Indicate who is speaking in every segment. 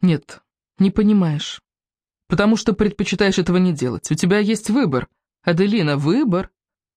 Speaker 1: Нет, не понимаешь. Потому что предпочитаешь этого не делать. У тебя есть выбор. Аделина, выбор.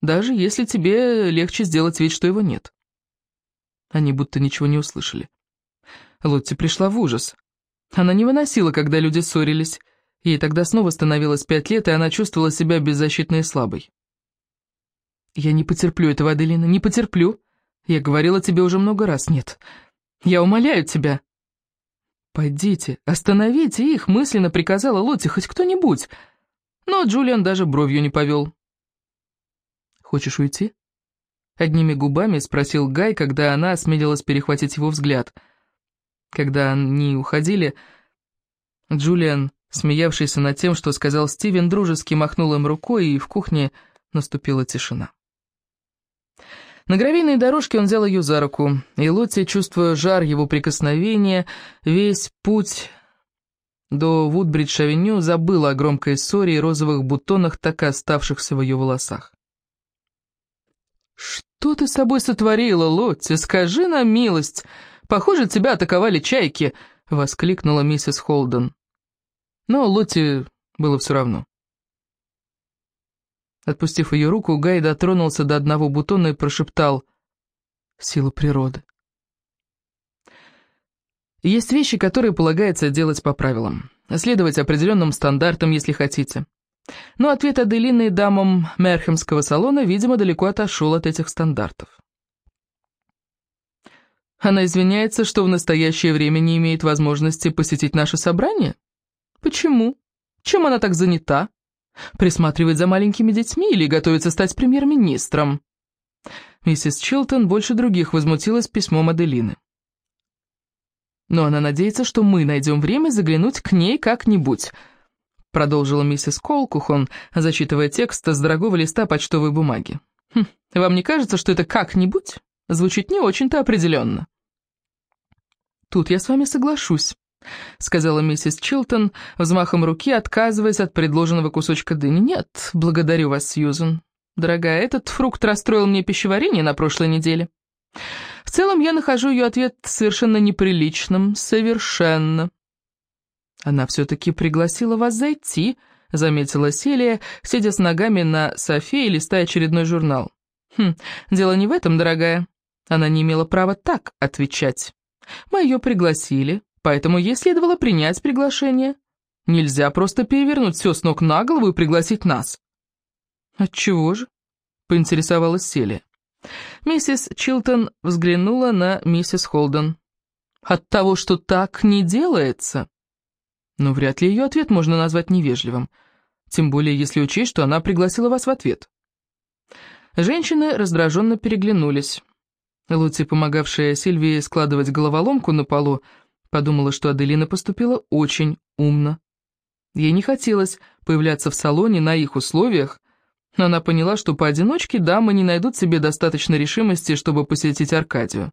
Speaker 1: Даже если тебе легче сделать вид, что его нет. Они будто ничего не услышали. Лотти пришла в ужас. Она не выносила, когда люди ссорились. Ей тогда снова становилось пять лет, и она чувствовала себя беззащитной и слабой. «Я не потерплю этого, Аделина, не потерплю. Я говорила тебе уже много раз, нет. Я умоляю тебя». «Пойдите, остановите их», — мысленно приказала Лотти, хоть кто-нибудь. Но Джулиан даже бровью не повел. «Хочешь уйти?» Одними губами спросил Гай, когда она осмелилась перехватить его взгляд. Когда они уходили, Джулиан, смеявшийся над тем, что сказал Стивен, дружески махнул им рукой, и в кухне наступила тишина. На гравийной дорожке он взял ее за руку, и Лотти, чувствуя жар его прикосновения, весь путь до Вудбридж-авеню забыла о громкой ссоре и розовых бутонах, так и оставшихся в ее волосах. «Что ты с собой сотворила, Лотти? Скажи на милость! Похоже, тебя атаковали чайки!» — воскликнула миссис Холден. Но Лотти было все равно. Отпустив ее руку, Гай дотронулся до одного бутона и прошептал «Сила природы». Есть вещи, которые полагается делать по правилам, следовать определенным стандартам, если хотите. Но ответ Аделины дамам Мерхемского салона, видимо, далеко отошел от этих стандартов. Она извиняется, что в настоящее время не имеет возможности посетить наше собрание? Почему? Чем она так занята? Присматривает за маленькими детьми или готовится стать премьер-министром?» Миссис Чилтон больше других возмутилась письмом Аделины. «Но она надеется, что мы найдем время заглянуть к ней как-нибудь», продолжила миссис Колкухон, зачитывая текст с дорогого листа почтовой бумаги. «Хм, «Вам не кажется, что это как-нибудь звучит не очень-то определенно?» «Тут я с вами соглашусь», — сказала миссис Чилтон, взмахом руки отказываясь от предложенного кусочка дыни. «Нет, благодарю вас, Сьюзен. Дорогая, этот фрукт расстроил мне пищеварение на прошлой неделе. В целом я нахожу ее ответ совершенно неприличным, совершенно». «Она все-таки пригласила вас зайти», — заметила Селия, сидя с ногами на софе и листая очередной журнал. «Хм, дело не в этом, дорогая. Она не имела права так отвечать. Мы ее пригласили, поэтому ей следовало принять приглашение. Нельзя просто перевернуть все с ног на голову и пригласить нас. «Отчего же?» — поинтересовалась Селия. Миссис Чилтон взглянула на миссис Холден. «От того, что так не делается?» Но вряд ли ее ответ можно назвать невежливым, тем более если учесть, что она пригласила вас в ответ. Женщины раздраженно переглянулись. Лути, помогавшая Сильвии складывать головоломку на полу, Подумала, что Аделина поступила очень умно. Ей не хотелось появляться в салоне на их условиях, но она поняла, что поодиночке дамы не найдут себе достаточно решимости, чтобы посетить Аркадию.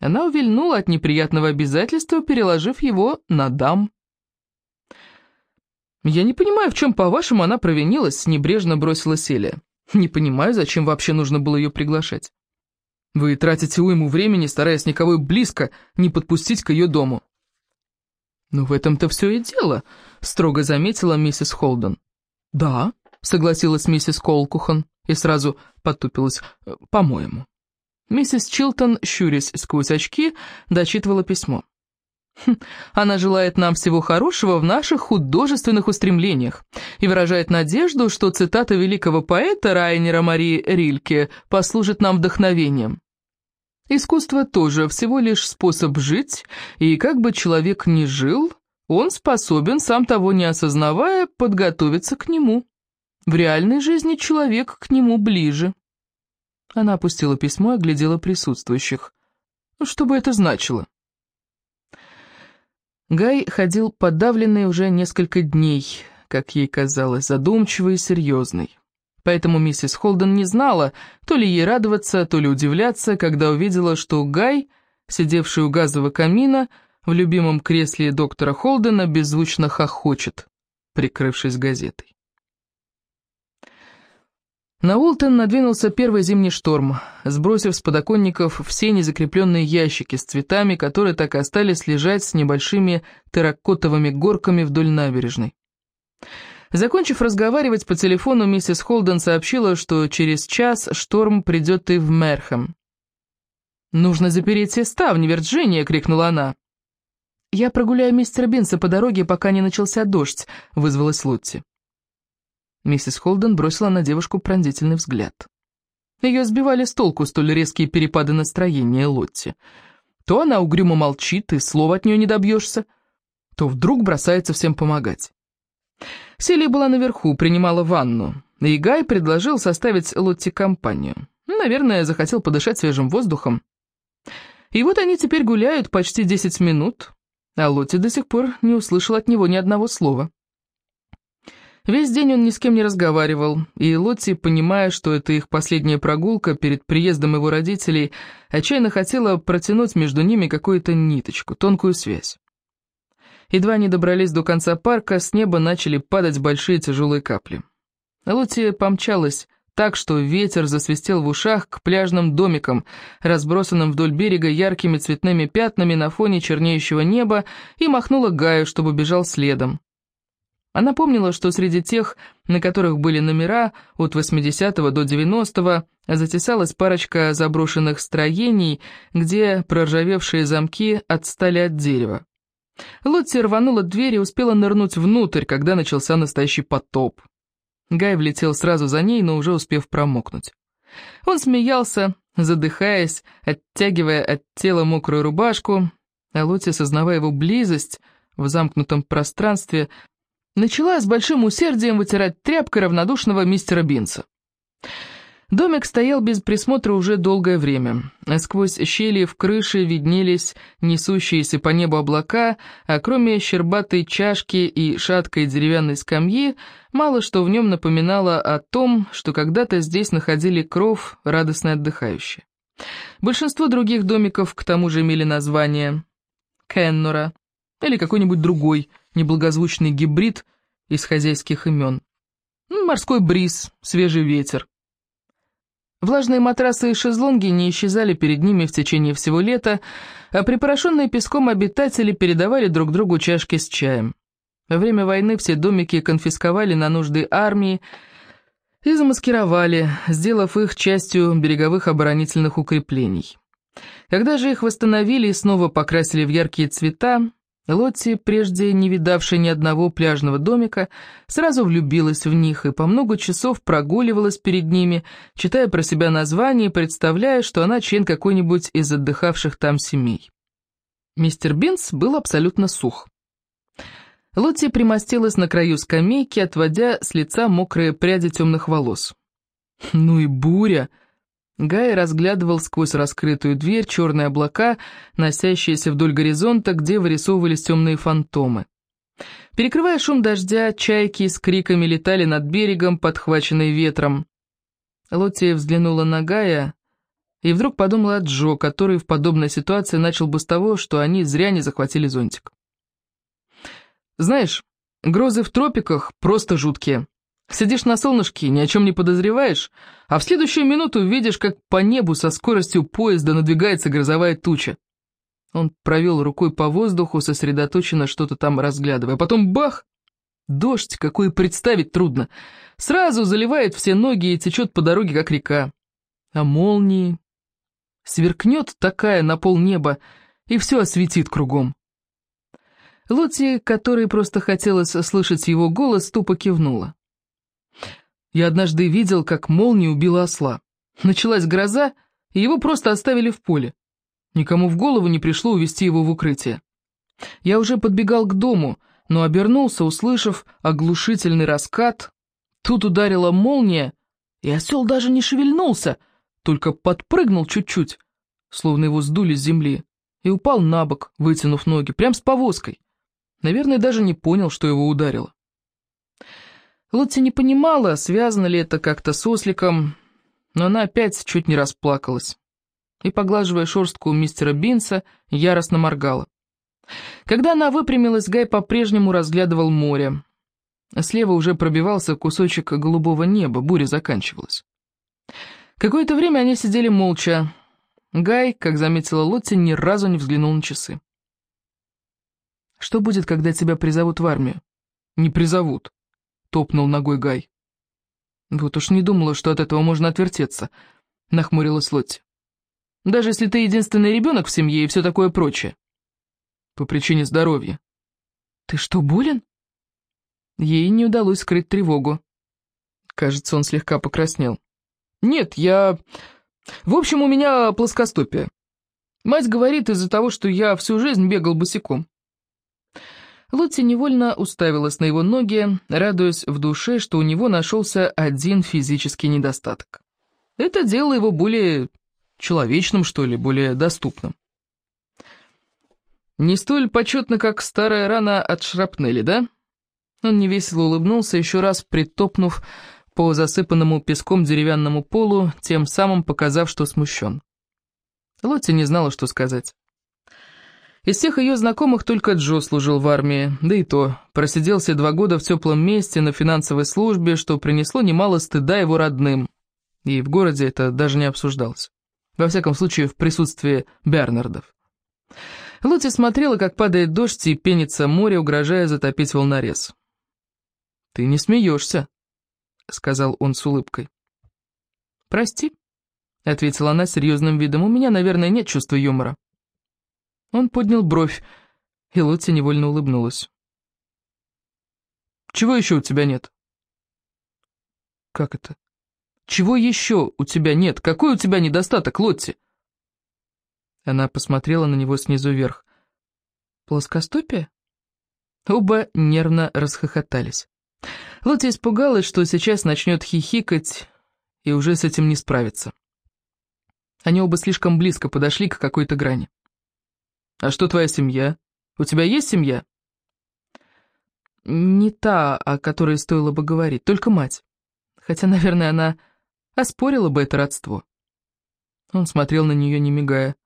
Speaker 1: Она увильнула от неприятного обязательства, переложив его на дам. «Я не понимаю, в чем, по-вашему, она провинилась», — небрежно бросила Селия. «Не понимаю, зачем вообще нужно было ее приглашать. Вы тратите уйму времени, стараясь никого близко не подпустить к ее дому». «Ну, в этом-то все и дело», — строго заметила миссис Холден. «Да», — согласилась миссис Колкухан и сразу потупилась, «Э, «по-моему». Миссис Чилтон, щурясь сквозь очки, дочитывала письмо. «Хм, «Она желает нам всего хорошего в наших художественных устремлениях и выражает надежду, что цитата великого поэта Райнера Марии Рильке послужит нам вдохновением. Искусство тоже всего лишь способ жить, и как бы человек ни жил, он способен, сам того не осознавая, подготовиться к нему. В реальной жизни человек к нему ближе. Она опустила письмо и оглядела присутствующих. Что бы это значило? Гай ходил подавленный уже несколько дней, как ей казалось, задумчивый и серьезный. Поэтому миссис Холден не знала, то ли ей радоваться, то ли удивляться, когда увидела, что Гай, сидевший у газового камина, в любимом кресле доктора Холдена, беззвучно хохочет, прикрывшись газетой. На Ултон надвинулся первый зимний шторм, сбросив с подоконников все незакрепленные ящики с цветами, которые так и остались лежать с небольшими терракотовыми горками вдоль набережной. Закончив разговаривать по телефону, миссис Холден сообщила, что через час шторм придет и в Мерхэм. «Нужно запереть все ставни, Вирджиния!» — крикнула она. «Я прогуляю мистера Бинса по дороге, пока не начался дождь», — вызвалась Лотти. Миссис Холден бросила на девушку пронзительный взгляд. Ее сбивали с толку столь резкие перепады настроения Лотти. То она угрюмо молчит, и слова от нее не добьешься, то вдруг бросается всем помогать. Селия была наверху, принимала ванну, и Гай предложил составить Лотти компанию. Наверное, захотел подышать свежим воздухом. И вот они теперь гуляют почти десять минут, а Лотти до сих пор не услышал от него ни одного слова. Весь день он ни с кем не разговаривал, и Лотти, понимая, что это их последняя прогулка перед приездом его родителей, отчаянно хотела протянуть между ними какую-то ниточку, тонкую связь. Едва они добрались до конца парка, с неба начали падать большие тяжелые капли. Лотти помчалась так, что ветер засвистел в ушах к пляжным домикам, разбросанным вдоль берега яркими цветными пятнами на фоне чернеющего неба, и махнула Гаю, чтобы бежал следом. Она помнила, что среди тех, на которых были номера от 80 до 90 затесалась парочка заброшенных строений, где проржавевшие замки отстали от дерева. Лотти рванула дверь и успела нырнуть внутрь, когда начался настоящий потоп. Гай влетел сразу за ней, но уже успев промокнуть. Он смеялся, задыхаясь, оттягивая от тела мокрую рубашку, а Лотти, сознавая его близость в замкнутом пространстве, начала с большим усердием вытирать тряпкой равнодушного мистера Бинса. Домик стоял без присмотра уже долгое время. Сквозь щели в крыше виднелись несущиеся по небу облака, а кроме щербатой чашки и шаткой деревянной скамьи, мало что в нем напоминало о том, что когда-то здесь находили кров, радостно отдыхающие. Большинство других домиков к тому же имели название Кеннора или какой-нибудь другой неблагозвучный гибрид из хозяйских имен. Морской бриз, свежий ветер. Влажные матрасы и шезлонги не исчезали перед ними в течение всего лета, а припорошенные песком обитатели передавали друг другу чашки с чаем. Во время войны все домики конфисковали на нужды армии и замаскировали, сделав их частью береговых оборонительных укреплений. Когда же их восстановили и снова покрасили в яркие цвета, Лотти, прежде не видавшая ни одного пляжного домика, сразу влюбилась в них и по много часов прогуливалась перед ними, читая про себя название и представляя, что она член какой-нибудь из отдыхавших там семей. Мистер Бинс был абсолютно сух. Лотти примостилась на краю скамейки, отводя с лица мокрые пряди темных волос. «Ну и буря!» Гай разглядывал сквозь раскрытую дверь черные облака, носящиеся вдоль горизонта, где вырисовывались темные фантомы. Перекрывая шум дождя, чайки с криками летали над берегом, подхваченные ветром. Лотти взглянула на Гая и вдруг подумала о Джо, который в подобной ситуации начал бы с того, что они зря не захватили зонтик. «Знаешь, грозы в тропиках просто жуткие», Сидишь на солнышке, ни о чем не подозреваешь, а в следующую минуту видишь, как по небу со скоростью поезда надвигается грозовая туча. Он провел рукой по воздуху, сосредоточенно что-то там разглядывая. Потом бах! Дождь, какой представить трудно. Сразу заливает все ноги и течет по дороге, как река. А молнии... Сверкнет такая на полнеба, и все осветит кругом. Лотти, которой просто хотелось слышать его голос, тупо кивнула. Я однажды видел, как молния убила осла. Началась гроза, и его просто оставили в поле. Никому в голову не пришло увести его в укрытие. Я уже подбегал к дому, но обернулся, услышав оглушительный раскат. Тут ударила молния, и осел даже не шевельнулся, только подпрыгнул чуть-чуть, словно его сдули с земли, и упал на бок, вытянув ноги, прям с повозкой. Наверное, даже не понял, что его ударило. Лотти не понимала, связано ли это как-то с осликом, но она опять чуть не расплакалась. И, поглаживая шерстку мистера Бинса, яростно моргала. Когда она выпрямилась, Гай по-прежнему разглядывал море. Слева уже пробивался кусочек голубого неба, буря заканчивалась. Какое-то время они сидели молча. Гай, как заметила Лотти, ни разу не взглянул на часы. «Что будет, когда тебя призовут в армию?» «Не призовут», — топнул ногой Гай. «Вот уж не думала, что от этого можно отвертеться», — нахмурилась Лотти. «Даже если ты единственный ребенок в семье и все такое прочее». «По причине здоровья». «Ты что, болен?» Ей не удалось скрыть тревогу. Кажется, он слегка покраснел. «Нет, я... В общем, у меня плоскостопие. Мать говорит из-за того, что я всю жизнь бегал босиком. Лотти невольно уставилась на его ноги, радуясь в душе, что у него нашелся один физический недостаток. Это делало его более человечным, что ли, более доступным. «Не столь почетно, как старая рана от шрапнели, да?» Он невесело улыбнулся, еще раз притопнув по засыпанному песком деревянному полу, тем самым показав, что смущен. Лотти не знала, что сказать. Из всех ее знакомых только Джо служил в армии, да и то, просидел все два года в теплом месте на финансовой службе, что принесло немало стыда его родным. И в городе это даже не обсуждалось. Во всяком случае, в присутствии Бернардов. Лотти смотрела, как падает дождь и пенится море, угрожая затопить волнорез. «Ты не смеешься», — сказал он с улыбкой. «Прости», — ответила она серьезным видом, — «у меня, наверное, нет чувства юмора». Он поднял бровь, и Лотти невольно улыбнулась. «Чего еще у тебя нет?» «Как это? Чего еще у тебя нет? Какой у тебя недостаток, Лотти?» Она посмотрела на него снизу вверх. «Плоскостопие?» Оба нервно расхохотались. Лотти испугалась, что сейчас начнет хихикать, и уже с этим не справится. Они оба слишком близко подошли к какой-то грани. «А что твоя семья? У тебя есть семья?» «Не та, о которой стоило бы говорить, только мать. Хотя, наверное, она оспорила бы это родство». Он смотрел на нее, не мигая.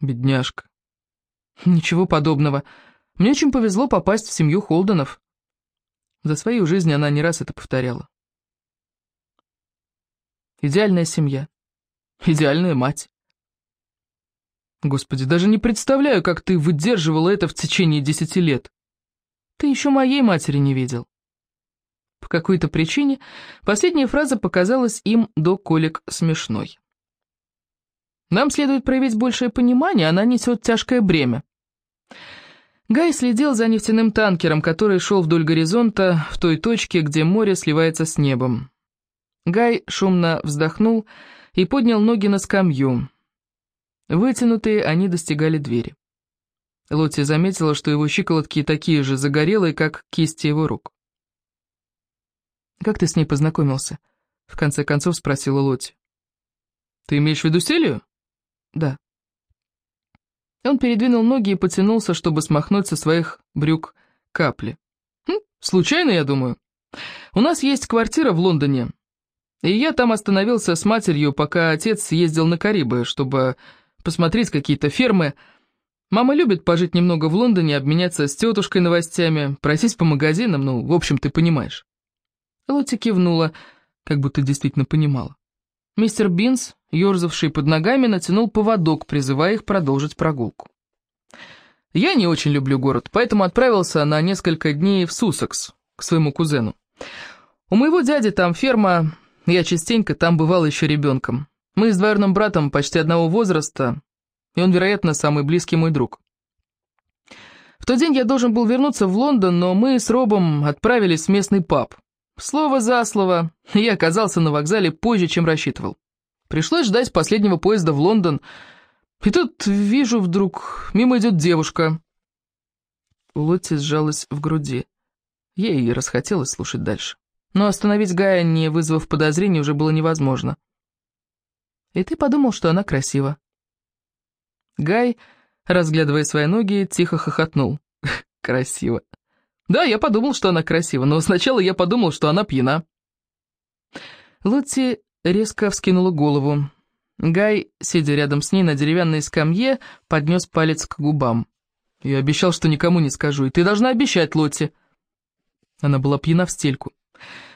Speaker 1: «Бедняжка». «Ничего подобного. Мне очень повезло попасть в семью Холденов». За свою жизнь она не раз это повторяла. Идеальная семья. Идеальная мать. Господи, даже не представляю, как ты выдерживала это в течение десяти лет. Ты еще моей матери не видел. По какой-то причине последняя фраза показалась им до колик смешной. Нам следует проявить большее понимание, она несет тяжкое бремя. Гай следил за нефтяным танкером, который шел вдоль горизонта, в той точке, где море сливается с небом. Гай шумно вздохнул и поднял ноги на скамью. Вытянутые, они достигали двери. Лотти заметила, что его щиколотки такие же загорелые, как кисти его рук. «Как ты с ней познакомился?» — в конце концов спросила Лотти. «Ты имеешь в виду Селию?» «Да». Он передвинул ноги и потянулся, чтобы смахнуть со своих брюк капли. «Хм, случайно, я думаю. У нас есть квартира в Лондоне, и я там остановился с матерью, пока отец съездил на Карибы, чтобы посмотреть какие-то фермы. Мама любит пожить немного в Лондоне, обменяться с тетушкой новостями, просить по магазинам, ну, в общем, ты понимаешь. Лотти кивнула, как будто действительно понимала. Мистер Бинс, ерзавший под ногами, натянул поводок, призывая их продолжить прогулку. Я не очень люблю город, поэтому отправился на несколько дней в Сусекс, к своему кузену. У моего дяди там ферма, я частенько там бывал еще ребенком. Мы с двоюродным братом почти одного возраста, и он, вероятно, самый близкий мой друг. В тот день я должен был вернуться в Лондон, но мы с Робом отправились в местный паб. Слово за слово, я оказался на вокзале позже, чем рассчитывал. Пришлось ждать последнего поезда в Лондон, и тут вижу вдруг, мимо идет девушка. У Лотти сжалась в груди. Ей расхотелось слушать дальше. Но остановить Гая, не вызвав подозрений, уже было невозможно. И ты подумал, что она красива. Гай, разглядывая свои ноги, тихо хохотнул. Красиво. Да, я подумал, что она красива, но сначала я подумал, что она пьяна. Лотти резко вскинула голову. Гай, сидя рядом с ней на деревянной скамье, поднес палец к губам. «Я обещал, что никому не скажу, и ты должна обещать, Лотти». Она была пьяна в стельку.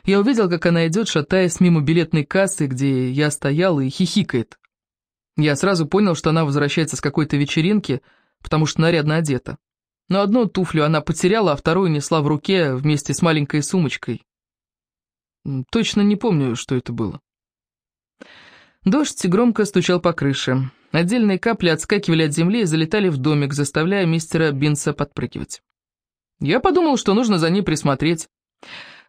Speaker 1: Я увидел, как она идет, шатаясь мимо билетной кассы, где я стоял, и хихикает. Я сразу понял, что она возвращается с какой-то вечеринки, потому что нарядно одета. Но одну туфлю она потеряла, а вторую несла в руке вместе с маленькой сумочкой. Точно не помню, что это было. Дождь громко стучал по крыше. Отдельные капли отскакивали от земли и залетали в домик, заставляя мистера Бинса подпрыгивать. Я подумал, что нужно за ней присмотреть.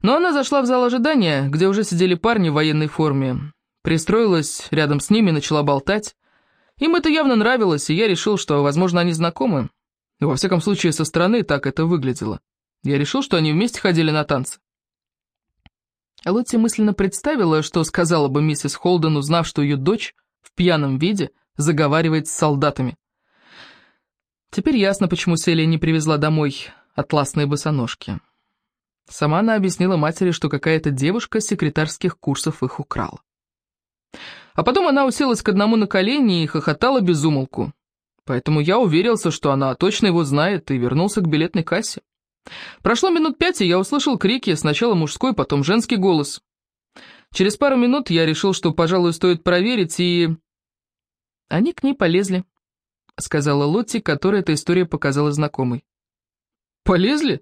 Speaker 1: Но она зашла в зал ожидания, где уже сидели парни в военной форме. Пристроилась рядом с ними, начала болтать. Им это явно нравилось, и я решил, что, возможно, они знакомы. Во всяком случае, со стороны так это выглядело. Я решил, что они вместе ходили на танцы. Лотти мысленно представила, что сказала бы миссис Холден, узнав, что ее дочь в пьяном виде заговаривает с солдатами. Теперь ясно, почему Селия не привезла домой атласные босоножки. Сама она объяснила матери, что какая-то девушка секретарских курсов их украла. А потом она уселась к одному на колени и хохотала без умолку. Поэтому я уверился, что она точно его знает, и вернулся к билетной кассе. Прошло минут пять, и я услышал крики, сначала мужской, потом женский голос. Через пару минут я решил, что, пожалуй, стоит проверить, и... Они к ней полезли, сказала Лотти, которой эта история показала знакомой. «Полезли?»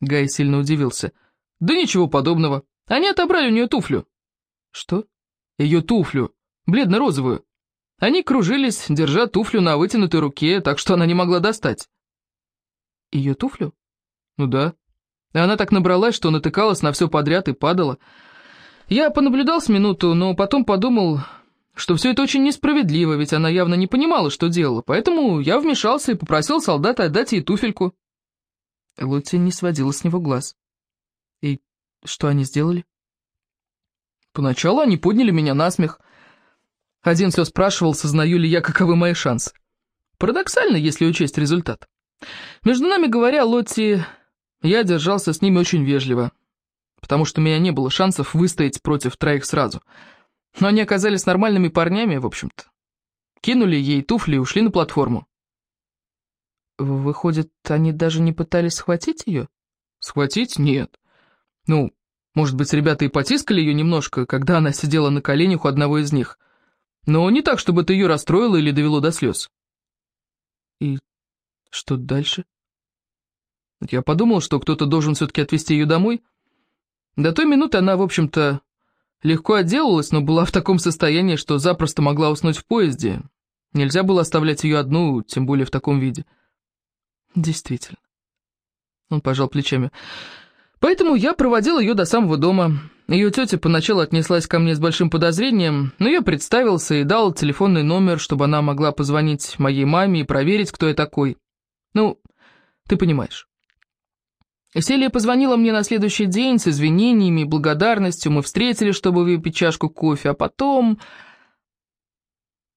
Speaker 1: Гай сильно удивился. «Да ничего подобного. Они отобрали у нее туфлю». «Что?» «Ее туфлю. Бледно-розовую. Они кружились, держа туфлю на вытянутой руке, так что она не могла достать». «Ее туфлю?» «Ну да. И она так набралась, что натыкалась на все подряд и падала. Я понаблюдал с минуту, но потом подумал, что все это очень несправедливо, ведь она явно не понимала, что делала, поэтому я вмешался и попросил солдата отдать ей туфельку». Лотти не сводила с него глаз. «И что они сделали?» «Поначалу они подняли меня на смех. Один все спрашивал, сознаю ли я, каковы мои шансы. Парадоксально, если учесть результат. Между нами говоря, Лотти, я держался с ними очень вежливо, потому что у меня не было шансов выстоять против троих сразу. Но они оказались нормальными парнями, в общем-то. Кинули ей туфли и ушли на платформу. Выходит, они даже не пытались схватить ее? Схватить? Нет. Ну, может быть, ребята и потискали ее немножко, когда она сидела на коленях у одного из них. Но не так, чтобы это ее расстроило или довело до слез. И что дальше? Я подумал, что кто-то должен все-таки отвезти ее домой. До той минуты она, в общем-то, легко отделалась, но была в таком состоянии, что запросто могла уснуть в поезде. Нельзя было оставлять ее одну, тем более в таком виде. Действительно. Он пожал плечами. Поэтому я проводил ее до самого дома. Ее тетя поначалу отнеслась ко мне с большим подозрением, но я представился и дал телефонный номер, чтобы она могла позвонить моей маме и проверить, кто я такой. Ну, ты понимаешь. Селия позвонила мне на следующий день с извинениями и благодарностью. Мы встретились, чтобы выпить чашку кофе, а потом...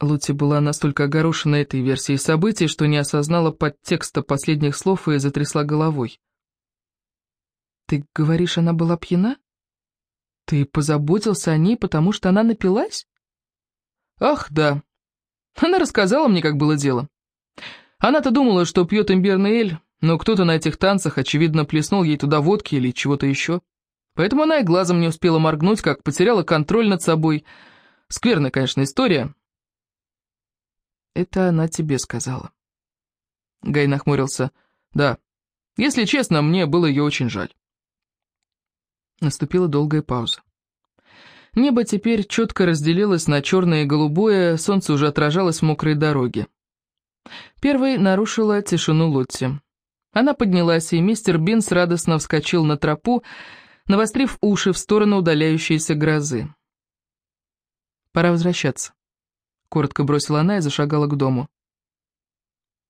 Speaker 1: Лути была настолько огорошена этой версией событий, что не осознала подтекста последних слов и затрясла головой. «Ты говоришь, она была пьяна? Ты позаботился о ней, потому что она напилась?» «Ах, да. Она рассказала мне, как было дело. Она-то думала, что пьет имбирный эль, но кто-то на этих танцах, очевидно, плеснул ей туда водки или чего-то еще. Поэтому она и глазом не успела моргнуть, как потеряла контроль над собой. Скверная, конечно, история, это она тебе сказала. Гай нахмурился. Да. Если честно, мне было ее очень жаль. Наступила долгая пауза. Небо теперь четко разделилось на черное и голубое, солнце уже отражалось в мокрой дороге. Первой нарушила тишину Лотти. Она поднялась, и мистер Бинс радостно вскочил на тропу, навострив уши в сторону удаляющейся грозы. «Пора возвращаться». — коротко бросила она и зашагала к дому.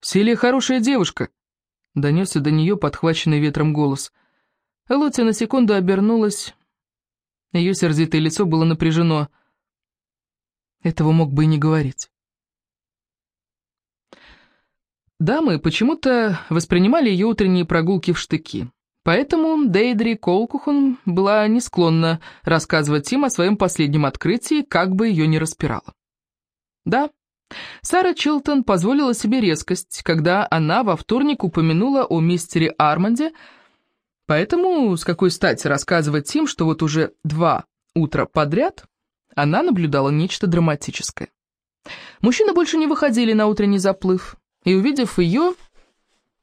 Speaker 1: «Селия хорошая девушка!» — донесся до нее подхваченный ветром голос. Лотя на секунду обернулась. Ее сердитое лицо было напряжено. Этого мог бы и не говорить. Дамы почему-то воспринимали ее утренние прогулки в штыки. Поэтому Дейдри Колкухан была не склонна рассказывать им о своем последнем открытии, как бы ее ни распирала. Да, Сара Чилтон позволила себе резкость, когда она во вторник упомянула о мистере Арманде, Поэтому с какой стати рассказывать Тим, что вот уже два утра подряд она наблюдала нечто драматическое. Мужчины больше не выходили на утренний заплыв, и, увидев ее,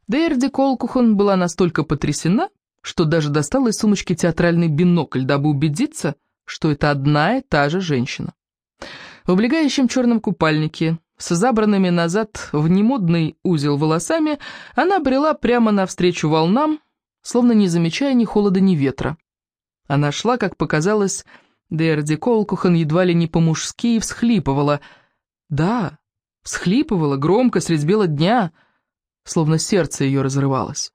Speaker 1: Дейрди Колкухон была настолько потрясена, что даже достала из сумочки театральный бинокль, дабы убедиться, что это одна и та же женщина. В облегающем черном купальнике, с забранными назад в немодный узел волосами, она брела прямо навстречу волнам, словно не замечая ни холода, ни ветра. Она шла, как показалось, Дерди Колкухан едва ли не по-мужски и всхлипывала. Да, всхлипывала громко средь бела дня, словно сердце ее разрывалось.